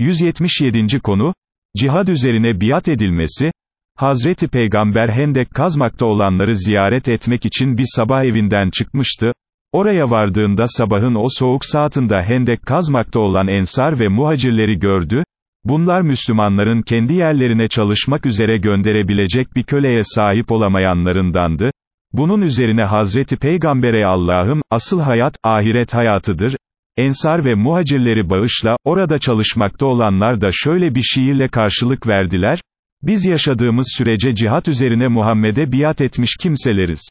177. konu, cihad üzerine biat edilmesi, Hazreti Peygamber Hendek kazmakta olanları ziyaret etmek için bir sabah evinden çıkmıştı, oraya vardığında sabahın o soğuk saatinde Hendek kazmakta olan ensar ve muhacirleri gördü, bunlar Müslümanların kendi yerlerine çalışmak üzere gönderebilecek bir köleye sahip olamayanlarındandı, bunun üzerine Hazreti Peygamber'e Allah'ım, asıl hayat, ahiret hayatıdır, Ensar ve muhacirleri bağışla, orada çalışmakta olanlar da şöyle bir şiirle karşılık verdiler, biz yaşadığımız sürece cihat üzerine Muhammed'e biat etmiş kimseleriz.